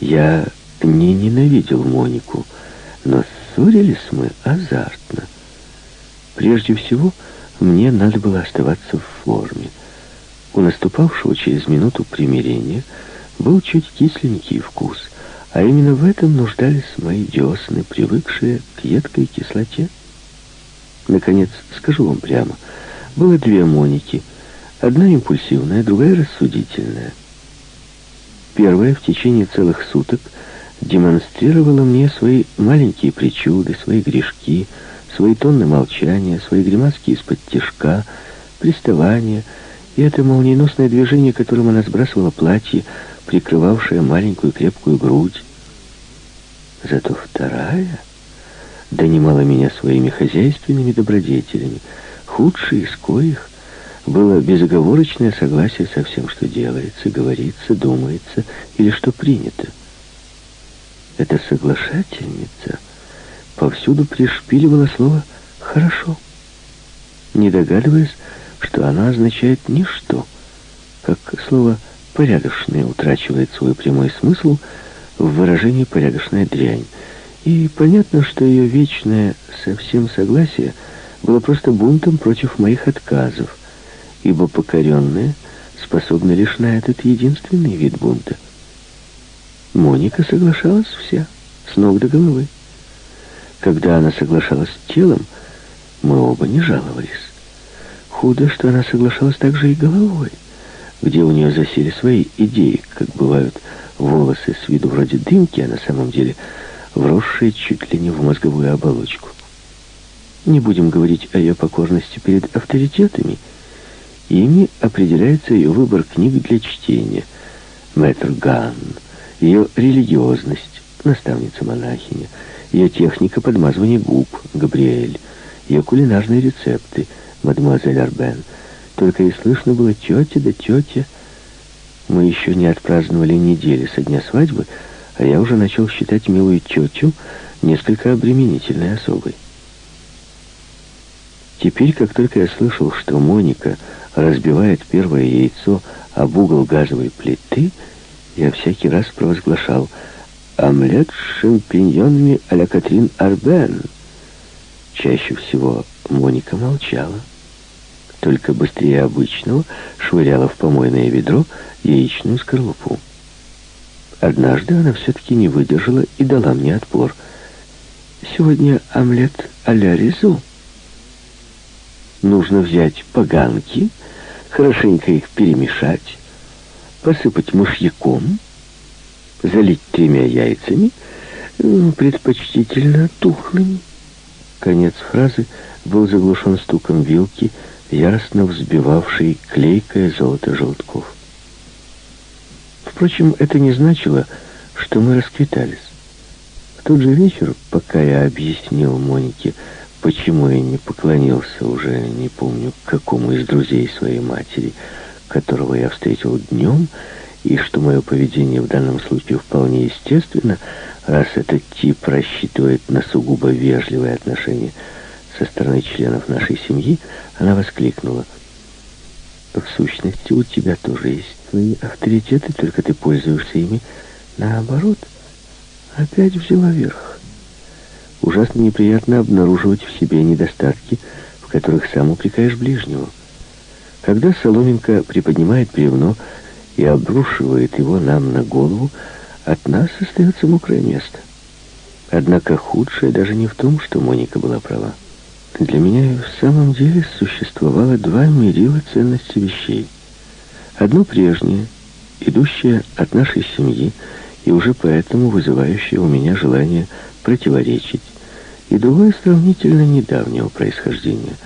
Я не ненавидел Монику, но ссорились мы азартно. Прежде всего, мне надо было оставаться в форме. У наступавшего через минуту примирения был чуть кисленький вкус, а именно в этом нуждались мои десны, привыкшие к едкой кислоте. Наконец, скажу вам прямо, было две Моники, одна импульсивная, другая рассудительная. Первая в течение целых суток демонстрировала мне свои маленькие причуды, свои грешки, свои тонны молчания, свои гримаски из-под тишка, приставания, и это молниеносное движение, которым она сбрасывала платье, прикрывавшее маленькую крепкую грудь. Зато вторая донимала меня своими хозяйственными добродетелями, худшей из коих было безоговорочное согласие со всем, что делается, говорится, думается или что принято. Эта соглашательница повсюду пришпиливала слово «хорошо», не догадываясь, что она означает «ничто», как слово «порядочное» утрачивает свой прямой смысл в выражении «порядочная дрянь». И понятно, что ее вечное совсем согласие было просто бунтом против моих отказов, ибо покоренные способны лишь на этот единственный вид бунта. Моника соглашалась вся, с ног до головы. Когда она соглашалась телом, мы оба не жаловались. Худо, что она соглашалась также и головой, где у нее засели свои идеи, как бывают волосы с виду вроде дымки, а на самом деле вросшие чуть ли не в мозговую оболочку. Не будем говорить о ее покорности перед авторитетами. Ими определяется ее выбор книг для чтения. Мэтр Ганн, ее религиозность, наставница-монахиня, ее техника подмазывания губ, Габриэль, ее кулинарные рецепты, мадемуазель Арбен. Только и слышно было тетя да тетя. Мы еще не отпраздновали недели со дня свадьбы, а я уже начал считать милую тетю несколько обременительной особой. Теперь, как только я слышал, что Моника разбивает первое яйцо об угол газовой плиты, я всякий раз провозглашал «Омлет с шампиньонами а-ля Катрин Арбен». Чаще всего Моника молчала, только быстрее обычного швыряла в помойное ведро яичную скорлупу. Однажды она все-таки не выдержала и дала мне отпор. «Сегодня омлет а-ля Ризу». Нужно взять поганки, хорошенько их перемешать, посыпать мышьяком, залить тремя яйцами, предпочтительно тухлыми. Конец фразы был заглушен стуком вилки, яростно взбивавшей клейкое золото желтков. Впрочем, это не значило, что мы расквитались. В тот же вечер, пока я объяснил Монике, Почему я не поклонился уже, не помню, какому из друзей своей матери, которого я встретил днем, и что мое поведение в данном случае вполне естественно, раз этот тип рассчитывает на сугубо вежливое отношение со стороны членов нашей семьи, она воскликнула. В сущности, у тебя тоже есть твои авторитеты, только ты пользуешься ими наоборот. Опять взяла верх. Ужасно неприятно обнаруживать в себе недостатки, в которых сам упрекаешь ближнего. Когда соломинка приподнимает бревно и обрушивает его нам на голову, от нас остается мокрое место. Однако худшее даже не в том, что Моника была права. Для меня в самом деле существовало два мерила ценности вещей. Одно прежнее, идущее от нашей семьи, и уже поэтому вызывающее у меня желание противоречить, и другое сравнительно недавнего происхождения,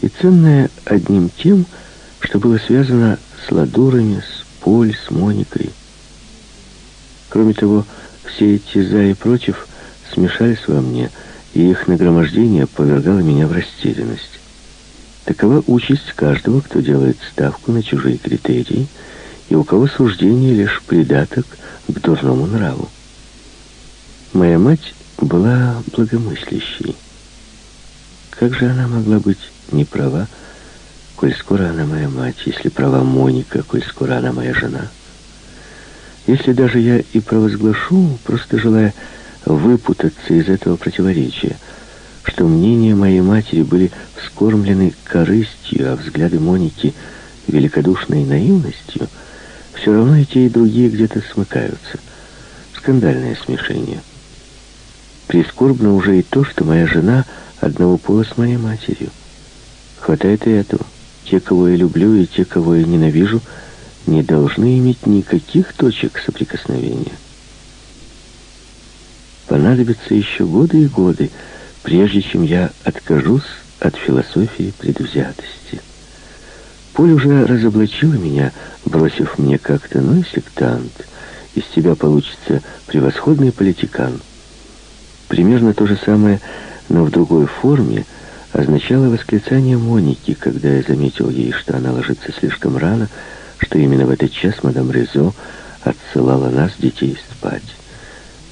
и ценное одним тем, что было связано с Ладурами, с Поль, с Моникой. Кроме того, все эти «за» и «против» смешались во мне, и их нагромождение повергало меня в растерянность. Такова участь каждого, кто делает ставку на чужие критерии, и у кого суждение лишь придаток к дурному нраву. Моя мать была благомыслящей. Как же она могла быть не права, коль скоро она моя мать, если права Моника, коль скоро она моя жена? Если даже я и провозглашу, просто желая выпутаться из этого противоречия, что мнения моей матери были вскормлены корыстью, а взгляды Моники — великодушной наивностью, все равно и те, и другие где-то смыкаются. Скандальное смешение. Прискорбно уже и то, что моя жена одного пола с моей матерью. Хватает и этого. Те, кого я люблю, и те, кого я ненавижу, не должны иметь никаких точек соприкосновения. Понадобятся еще годы и годы, прежде чем я откажусь от философии предвзятости. Поль уже разоблачила меня, бросив мне как-то, ну и сектант. Из тебя получится превосходный политикан. Примерно то же самое, но в другой форме, означало восклицание Моники, когда я заметил ей, что она ложится слишком рано, что именно в этот час мадам Резо отсылала нас, детей, спать.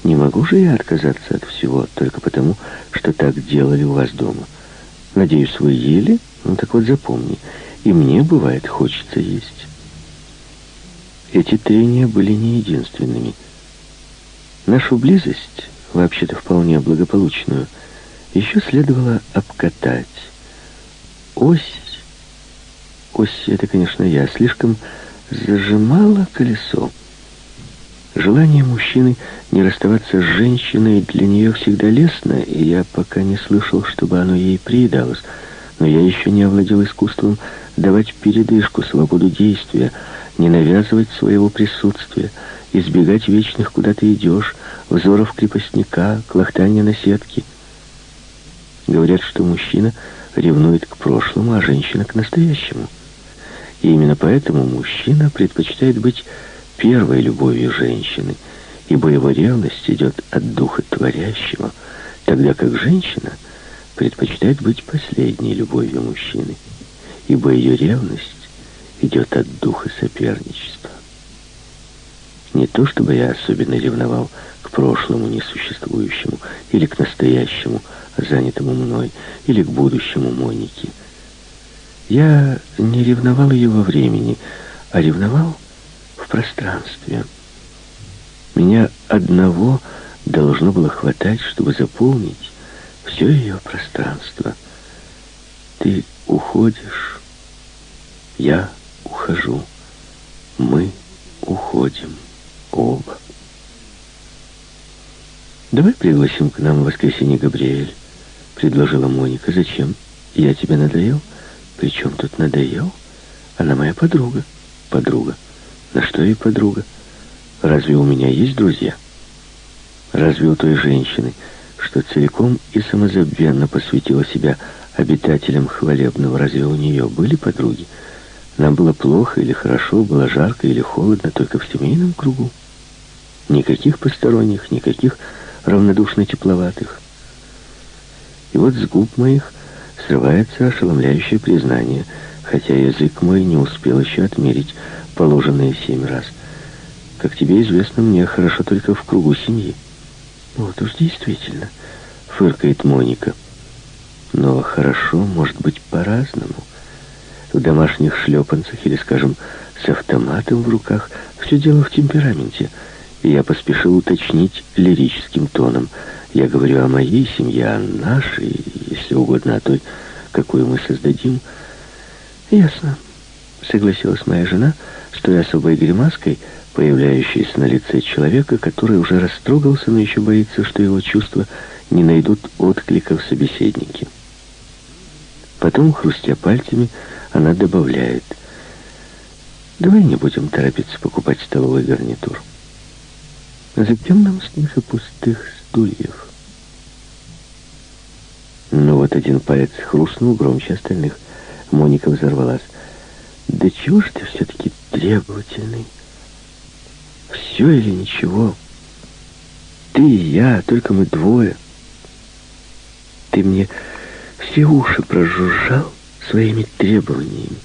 Не могу же я отказаться от всего, только потому, что так делали у вас дома. Надеюсь, вы ели? Ну так вот запомни, и мне, бывает, хочется есть. Эти трения были не единственными. Нашу близость, вообще-то вполне благополучную, еще следовало обкатать. Ось, ось это, конечно, я, слишком зажимала колесо. Желание мужчины не расставаться с женщиной для нее всегда лестно, и я пока не слышал, чтобы оно ей приедалось, но я еще не овладел искусством давать передышку, свободу действия, не навязывать своего присутствия, избегать вечных «куда ты идешь», взоров крепостника, клохтания на сетке. Говорят, что мужчина ревнует к прошлому, а женщина к настоящему. И именно поэтому мужчина предпочитает быть первой любовью женщины, ибо его ревность идет от духа творящего, тогда как женщина предпочитает быть последней любовью мужчины ибо ее ревность идет от духа соперничества. Не то, чтобы я особенно ревновал к прошлому несуществующему, или к настоящему, занятому мной, или к будущему Моники. Я не ревновал ее во времени, а ревновал в пространстве. Меня одного должно было хватать, чтобы заполнить все ее пространство. Ты уходишь, я ухожу, мы уходим оба. «Давай пригласим к нам в воскресенье Габриэль», — предложила Моника. «Зачем? Я тебе надоел?» «Причем тут надоел? Она моя подруга». «Подруга? На что ей подруга? Разве у меня есть друзья? Разве у той женщины, что целиком и самозабвенно посвятила себя обитателям хвалебного, разве у нее были подруги? Нам было плохо или хорошо, было жарко или холодно, только в семейном кругу. Никаких посторонних, никаких равнодушно тепловатых. И вот с губ моих срывается ошеломляющее признание, хотя язык мой не успел еще отмерить положенные семь раз. Как тебе известно, мне хорошо только в кругу семьи. Вот уж действительно, фыркает Моника. Но хорошо может быть по-разному. В домашних шлепанцах или, скажем, с автоматом в руках. Все дело в темпераменте. Я поспешил уточнить лирическим тоном. Я говорю о моей семье, о нашей, если угодно, о той, какую мы создадим. Ясно, согласилась моя жена, стоя особой гримаской, появляющейся на лице человека, который уже растрогался, но еще боится, что его чувства не найдут отклика в собеседнике. Потом, хрустя пальцами, она добавляет. Давай не будем торопиться покупать столовый гарнитур. Затем нам столько пустых стульев. Ну вот один палец хрустнул громче остальных. Моника взорвалась. Да чего ж ты все-таки требовательный? Все или ничего? Ты и я, только мы двое. Ты мне все уши прожужжал своими требованиями.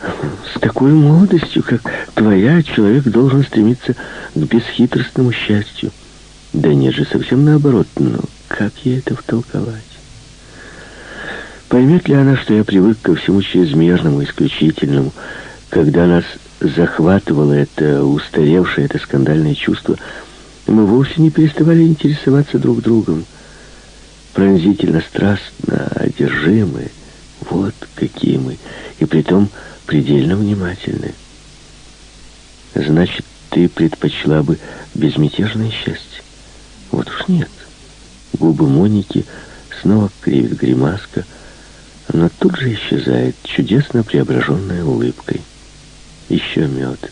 С такой молодостью, как твоя, человек должен стремиться к бесхитростному счастью. Да нет же, совсем наоборот, но как ей это втолковать? Поймет ли она, что я привык ко всему чрезмерному, исключительному, Когда нас захватывало это устаревшее, это скандальное чувство, мы вовсе не переставали интересоваться друг другом. Пронзительно, страстно, одержимы. Вот какие мы. И притом предельно внимательны. Значит, ты предпочла бы безмятежное счастье? Вот уж нет. Губы Моники снова кривит гримаска, но тут же исчезает чудесно преображенная улыбкой. Еще мед.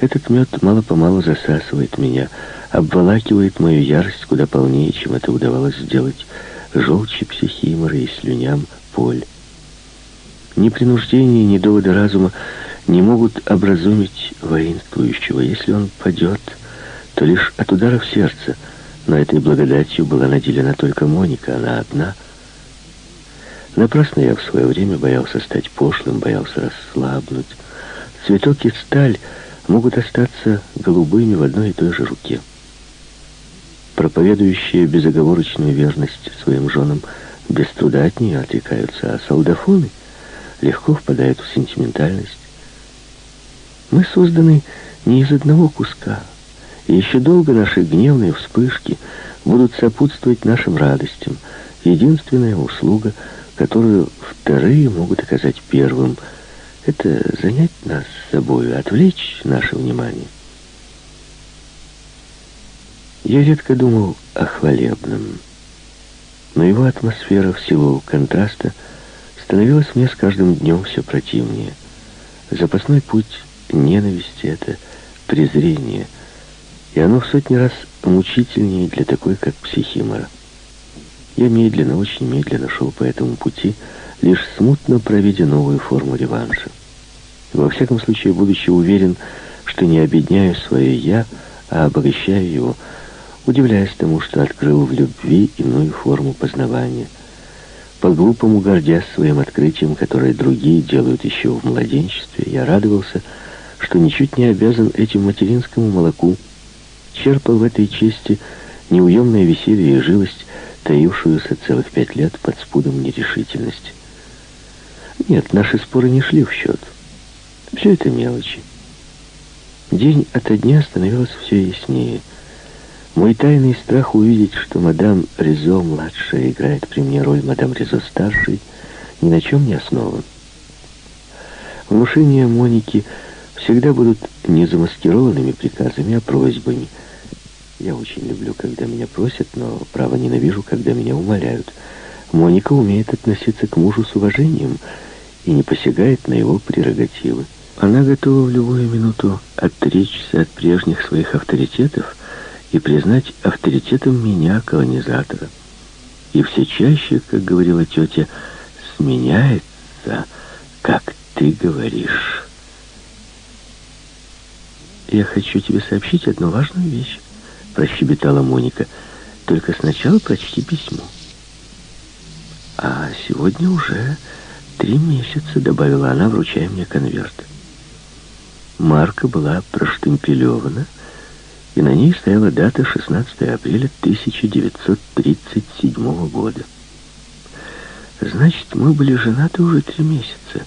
Этот мед мало-помалу засасывает меня, обволакивает мою ярость куда полнее, чем это удавалось сделать желчи психиморы и слюням поль. Ни принуждение, ни доводы разума не могут образумить воинствующего. Если он падет, то лишь от ударов сердца. Но этой благодатью была наделена только Моника, она одна. Напрасно я в свое время боялся стать пошлым, боялся расслабнуть. Цветок и сталь могут остаться голубыми в одной и той же руке. Проповедующие безоговорочную верность своим женам без труда от нее отрекаются, а солдафоны легко впадают в сентиментальность. Мы созданы не из одного куска, и еще долго наши гневные вспышки будут сопутствовать нашим радостям. Единственная услуга, которую вторые могут оказать первым, это занять нас собою, отвлечь наше внимание. Я редко думал о хвалебном, но его атмосфера в силу контраста становилась мне с каждым днем все противнее. Запасной путь ненависти — это презрение, и оно в сотни раз мучительнее для такой, как психимора. Я медленно, очень медленно шел по этому пути, лишь смутно проведя новую форму реванша. Во всяком случае, будучи уверен, что не обедняю свое «я», а обогащаю его, удивляясь тому, что открыл в любви иную форму познавания. По-глупому гордясь своим открытием, которое другие делают еще в младенчестве, я радовался, что ничуть не обязан этим материнскому молоку, черпал в этой чести неуемное веселье и живость, таившуюся целых пять лет под спудом нерешительности. Нет, наши споры не шли в счет. Все это мелочи. День ото дня становилось все яснее. Мой тайный страх увидеть, что мадам Ризо младшая играет при мне роль мадам Ризо старшей, ни на чем не основан. Внушения Моники всегда будут не замаскированными приказами, а просьбами. Я очень люблю, когда меня просят, но, право, ненавижу, когда меня умоляют. Моника умеет относиться к мужу с уважением и не посягает на его прерогативы. Она готова в любую минуту отречься от прежних своих авторитетов и признать авторитетом меня, колонизатора. И все чаще, как говорила тетя, сменяется, как ты говоришь. «Я хочу тебе сообщить одну важную вещь», — прощебетала Моника. «Только сначала прочти письмо». «А сегодня уже три месяца», — добавила она, вручая мне конверт. Марка была проштемпелевана, и на ней стояла дата 16 апреля 1937 года. Значит, мы были женаты уже три месяца.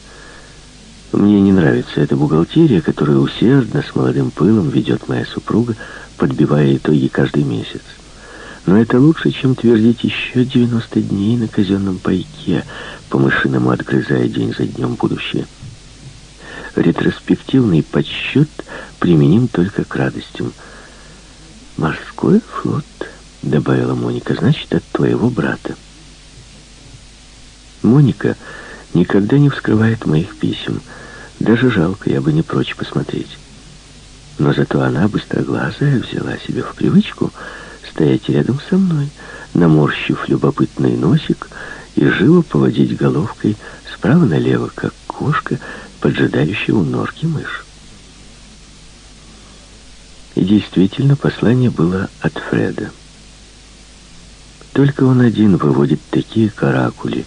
Мне не нравится эта бухгалтерия, которую усердно, с молодым пылом ведет моя супруга, подбивая итоги каждый месяц. Но это лучше, чем твердить еще 90 дней на казенном пайке, по-мышиному отгрызая день за днем будущее ретроспективный подсчет применим только к радостям. «Морской флот», — добавила Моника, — «значит, от твоего брата». Моника никогда не вскрывает моих писем. Даже жалко, я бы не прочь посмотреть. Но зато она, быстроглазая, взяла себе в привычку стоять рядом со мной, наморщив любопытный носик и живо поводить головкой справа налево, как кошка, поджидающий у норки мышь. И действительно, послание было от Фреда. Только он один выводит такие каракули,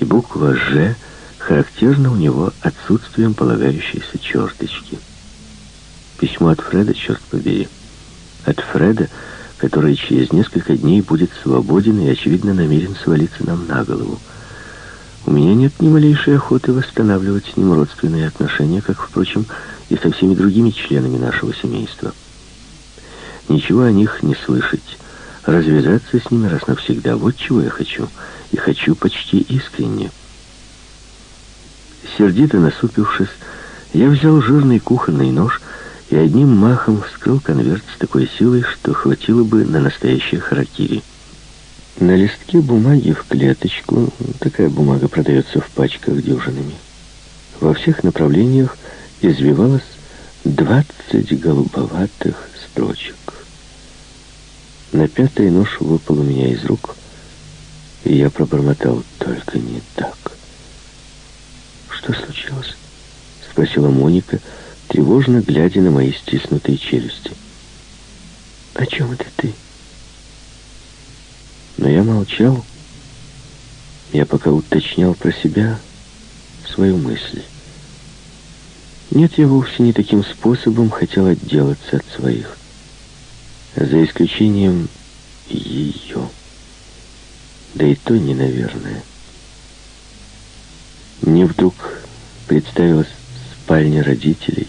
и буква «Ж» характерна у него отсутствием полагающейся черточки. Письмо от Фреда, черт побери. От Фреда, который через несколько дней будет свободен и, очевидно, намерен свалиться нам на голову. У меня нет ни малейшей охоты восстанавливать с ним родственные отношения, как, впрочем, и со всеми другими членами нашего семейства. Ничего о них не слышать, развязаться с ними раз навсегда. Вот чего я хочу, и хочу почти искренне. Сердито насупившись, я взял жирный кухонный нож и одним махом вскрыл конверт с такой силой, что хватило бы на настоящее харакири. На листке бумаги в клеточку, такая бумага продается в пачках дюжинами, во всех направлениях извивалось двадцать голубоватых строчек. На пятый нож выпал у меня из рук, и я пробормотал «только не так». «Что случилось?» — спросила Моника, тревожно глядя на мои стиснутые челюсти. «О чем это ты?» Но я молчал. Я пока уточнял про себя свою мысль. Нет, я вовсе не таким способом хотел отделаться от своих. За исключением ее. Да и то не, наверное. Мне вдруг представилась спальня родителей,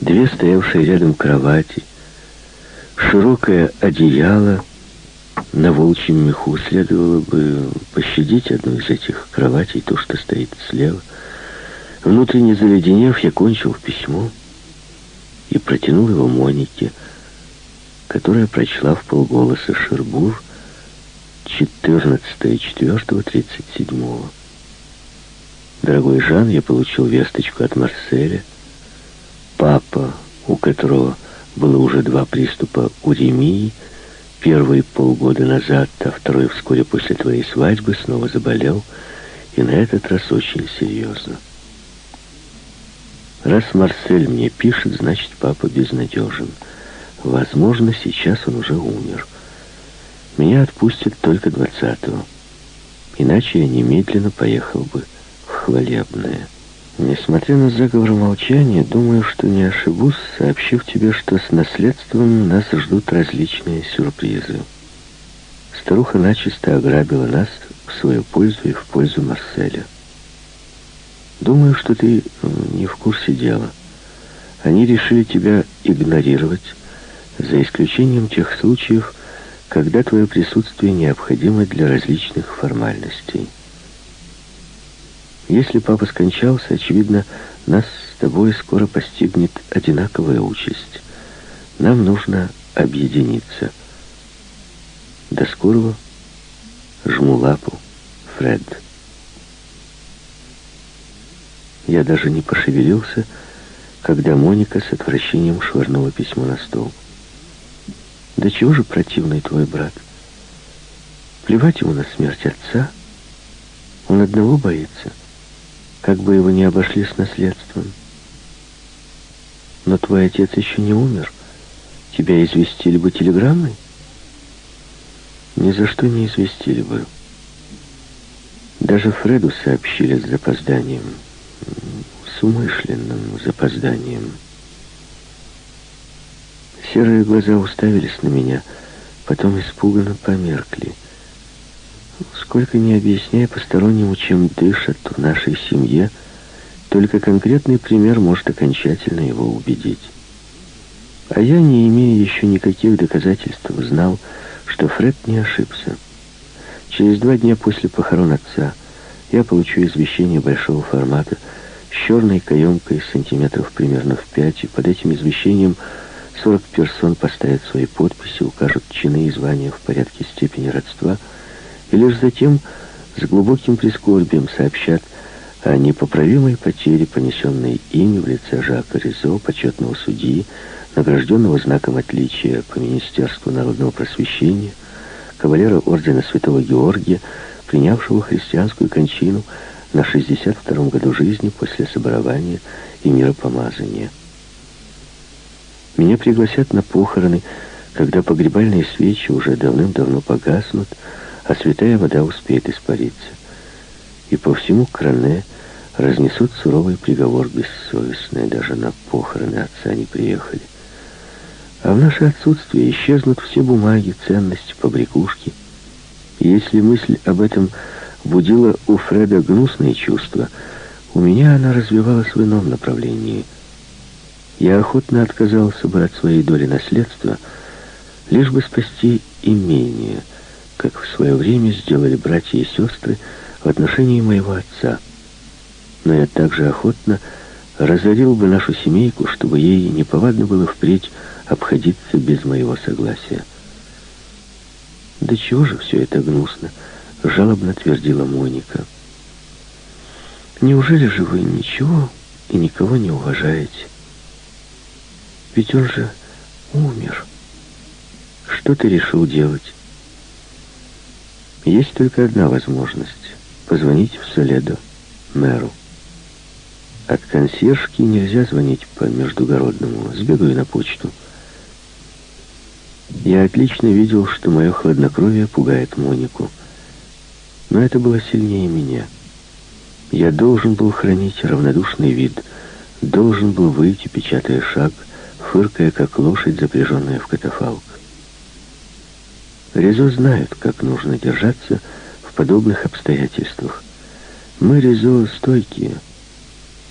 две стоявшие рядом кровати, широкое одеяло — на волчьем меху следовало бы пощадить одну из этих кроватей, то, что стоит слева. Внутренне заледенев, я кончил письмо и протянул его Монике, которая прочла в полголоса Шербур 14.04.37. Дорогой Жан, я получил весточку от Марселя. Папа, у которого было уже два приступа уремии, Первый полгода назад, а второй вскоре после твоей свадьбы снова заболел, и на этот раз очень серьезно. Раз Марсель мне пишет, значит, папа безнадежен. Возможно, сейчас он уже умер. Меня отпустят только двадцатого. Иначе я немедленно поехал бы в хвалебное. Несмотря на заговор молчания, думаю, что не ошибусь, сообщив тебе, что с наследством нас ждут различные сюрпризы. Старуха начисто ограбила нас в свою пользу и в пользу Марселя. Думаю, что ты не в курсе дела. Они решили тебя игнорировать, за исключением тех случаев, когда твое присутствие необходимо для различных формальностей. Если папа скончался, очевидно, нас с тобой скоро постигнет одинаковая участь. Нам нужно объединиться. До скорого. Жму лапу. Фред. Я даже не пошевелился, когда Моника с отвращением швырнула письмо на стол. «Да чего же противный твой брат? Плевать ему на смерть отца. Он одного боится» как бы его ни обошли с наследством. Но твой отец еще не умер. Тебя известили бы телеграммой? Ни за что не известили бы. Даже Фреду сообщили с запозданием. С умышленным запозданием. Серые глаза уставились на меня, потом испуганно померкли. Сколько не объясняя постороннему, чем дышат в нашей семье, только конкретный пример может окончательно его убедить. А я, не имея еще никаких доказательств, знал, что Фред не ошибся. Через два дня после похорон отца я получу извещение большого формата с черной каемкой сантиметров примерно в пять, и под этим извещением 40 персон поставят свои подписи, укажут чины и звания в порядке степени родства — и лишь затем с глубоким прискорбием сообщат о непоправимой потере, понесенной ими в лице Жака Ризо, почетного судьи, награжденного знаком отличия по Министерству народного просвещения, кавалера ордена Святого Георгия, принявшего христианскую кончину на 62-м году жизни после соборования и миропомазания. Меня пригласят на похороны, когда погребальные свечи уже давным-давно погаснут, а святая вода успеет испариться. И по всему Кране разнесут суровый приговор бессовестный, даже на похороны отца не приехали. А в наше отсутствие исчезнут все бумаги, ценности, побрякушки. И если мысль об этом будила у Фреда гнусные чувства, у меня она развивалась в ином направлении. Я охотно отказался бы от своей доли наследства, лишь бы спасти имение, как в свое время сделали братья и сестры в отношении моего отца. Но я также охотно разорил бы нашу семейку, чтобы ей неповадно было впредь обходиться без моего согласия. «Да чего же все это гнусно?» — жалобно твердила Моника. «Неужели же вы ничего и никого не уважаете? Ведь он же умер. Что ты решил делать?» «Есть только одна возможность — позвонить в Соледо, мэру. От консьержки нельзя звонить по междугородному. Сбегаю на почту». Я отлично видел, что мое хладнокровие пугает Монику. Но это было сильнее меня. Я должен был хранить равнодушный вид, должен был выйти, печатая шаг, фыркая, как лошадь, запряженная в катафалк. Резо знают, как нужно держаться в подобных обстоятельствах. Мы, Резо, стойкие.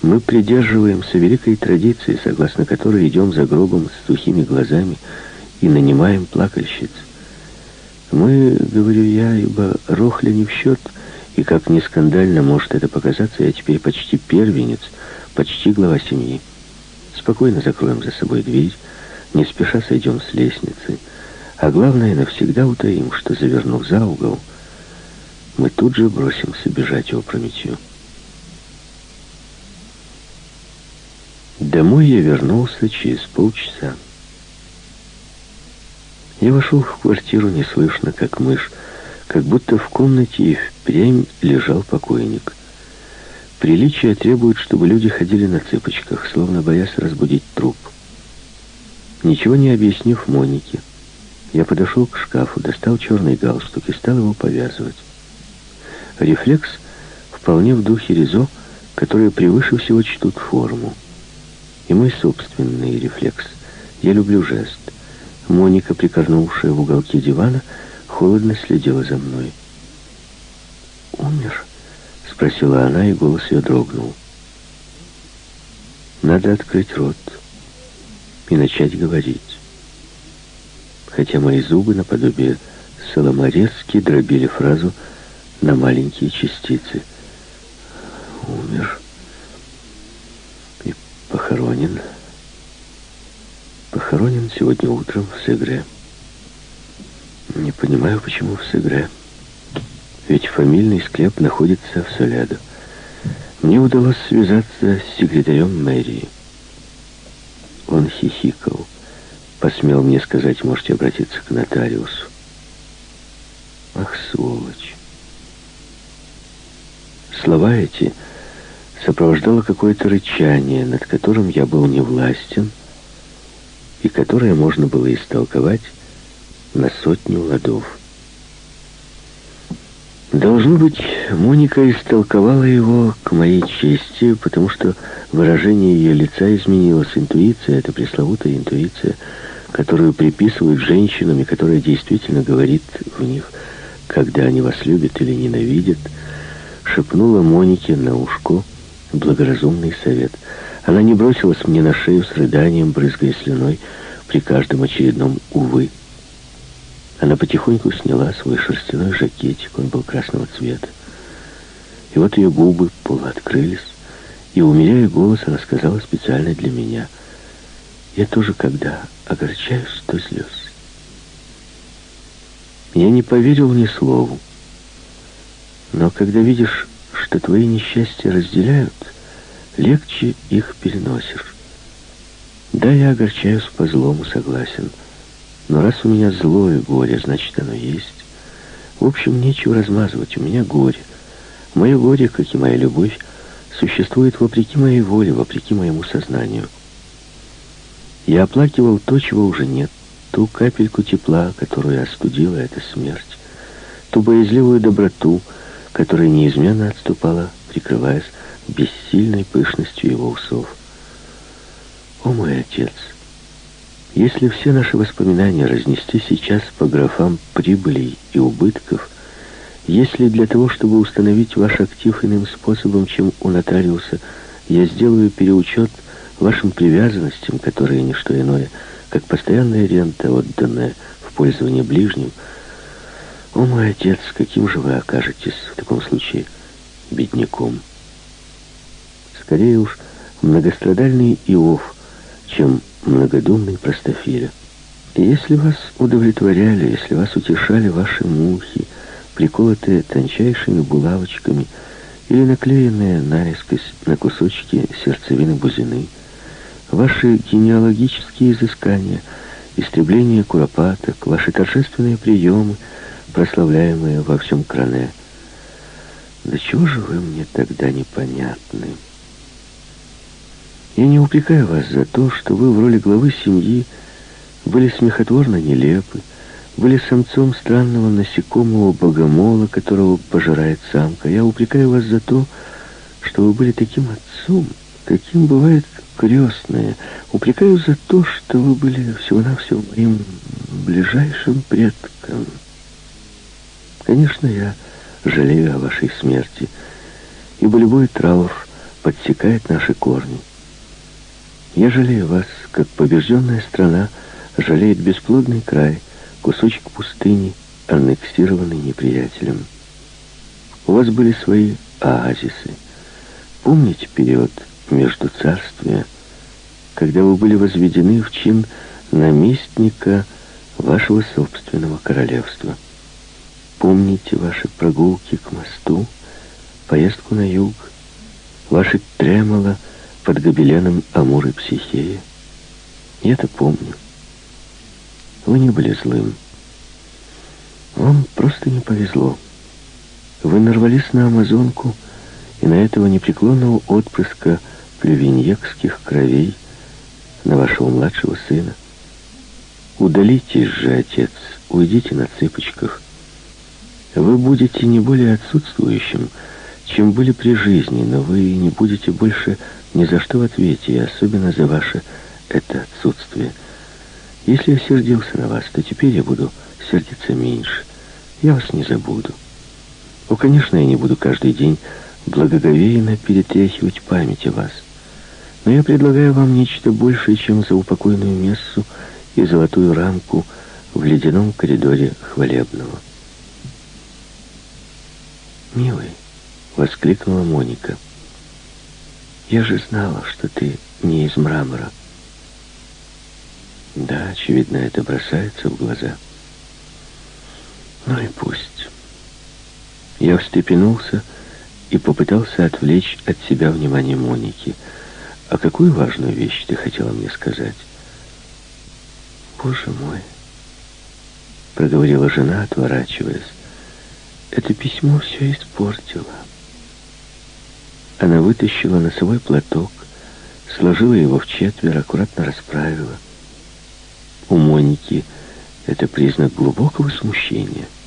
Мы придерживаемся великой традиции, согласно которой идем за гробом с сухими глазами, и нанимаем плакальщиц. Мы, говорю я, ибо Рохля не в счет, и как ни скандально может это показаться, я теперь почти первенец, почти глава семьи. Спокойно закроем за собой дверь, не спеша сойдем с лестницы, а главное, навсегда утаим, что, завернув за угол, мы тут же бросимся бежать опрометью. Домой я вернулся через полчаса. Я вошел в квартиру неслышно, как мышь, как будто в комнате и впрямь лежал покойник. Приличие требует, чтобы люди ходили на цыпочках, словно боясь разбудить труп. Ничего не объяснив Монике, я подошел к шкафу, достал черный галстук и стал его повязывать. Рефлекс вполне в духе Ризо, которые превыше всего чтут форму. И мой собственный рефлекс. Я люблю жест. Моника, прикорнувшая в уголке дивана, холодно следила за мной. «Умер?» — спросила она, и голос ее дрогнул. «Надо открыть рот и начать говорить». Хотя мои зубы наподобие соломорезки дробили фразу на маленькие частицы. «Умер и похоронен» похоронен сегодня утром в Сегре. Не понимаю, почему в Сегре. Ведь фамильный склеп находится в Солядо. Мне удалось связаться с секретарем мэрии. Он хихикал. Посмел мне сказать, можете обратиться к нотариусу. Ах, сволочь. Слова эти сопровождало какое-то рычание, над которым я был не властен, и которое можно было истолковать на сотню ладов. Должно быть, Моника истолковала его к моей чести, потому что выражение ее лица изменилось. Интуиция, это пресловутая интуиция, которую приписывают женщинам и которая действительно говорит в них, когда они вас любят или ненавидят, шепнула Монике на ушко благоразумный совет — она не бросилась мне на шею с рыданием, брызгая слюной при каждом очередном «увы». Она потихоньку сняла свой шерстяной жакетик, он был красного цвета. И вот ее губы полуоткрылись, и, умеряя голос, она сказала специально для меня, «Я тоже, когда огорчаюсь, то слез». Я не поверил ни слову, но когда видишь, что твои несчастья разделяют, легче их переносишь. Да, я огорчаюсь по злому, согласен. Но раз у меня злое горе, значит, оно есть. В общем, нечего размазывать, у меня горе. Мое горе, как и моя любовь, существует вопреки моей воле, вопреки моему сознанию. Я оплакивал то, чего уже нет, ту капельку тепла, которую остудила эта смерть, ту боязливую доброту, которая неизменно отступала, прикрываясь бессильной пышностью его усов. «О мой отец! Если все наши воспоминания разнести сейчас по графам прибылей и убытков, Если для того, чтобы установить ваш актив иным способом, чем у нотариуса, я сделаю переучет вашим привязанностям, которые не что иное, как постоянная рента, отданная в пользование ближним, о мой отец, каким же вы окажетесь в таком случае бедняком? Скорее уж, многострадальный Иов, чем многодумный простофиля. Если вас удовлетворяли, если вас утешали ваши мухи, приколотые тончайшими булавочками или наклеенные наискось на кусочки сердцевины бузины, ваши генеалогические изыскания, истребление куропаток, ваши торжественные приемы, прославляемые во всем кране. Да чего же вы мне тогда непонятны? Я не упрекаю вас за то, что вы в роли главы семьи были смехотворно нелепы, были самцом странного насекомого богомола, которого пожирает самка. Я упрекаю вас за то, что вы были таким отцом, каким бывает крестное. Упрекаю за то, что вы были всего-навсего моим ближайшим предком. Конечно, я жалею о вашей смерти, ибо любой траур подсекает наши корни. Я жалею вас, как побежденная страна жалеет бесплодный край, кусочек пустыни, аннексированный неприятелем. У вас были свои оазисы. Помните период между царствия, когда вы были возведены в чин наместника вашего собственного королевства? Помните ваши прогулки к мосту, поездку на юг, ваши тремоло под гобеленом Амуры Психея? Я-то помню. Вы не были злым. Вам просто не повезло. Вы нарвались на амазонку и на этого непреклонного отпрыска плювиньекских кровей, на вашего младшего сына. Удалитесь же, отец, уйдите на цыпочках. Вы будете не более отсутствующим, чем были при жизни, но вы не будете больше ни за что в ответе, и особенно за ваше это отсутствие – если я сердился на вас, то теперь я буду сердиться меньше. Я вас не забуду. О, конечно, я не буду каждый день благоговейно перетряхивать память о вас. Но я предлагаю вам нечто большее, чем за упокойную мессу и золотую рамку в ледяном коридоре хвалебного. «Милый», — воскликнула Моника, — «я же знала, что ты не из мрамора». Да, очевидно, это бросается в глаза. Ну и пусть. Я встрепенулся и попытался отвлечь от себя внимание Моники. А какую важную вещь ты хотела мне сказать? Боже мой, проговорила жена, отворачиваясь. Это письмо все испортило. Она вытащила носовой платок, сложила его в четверо, аккуратно расправила. У Моники это признак глубокого смущения –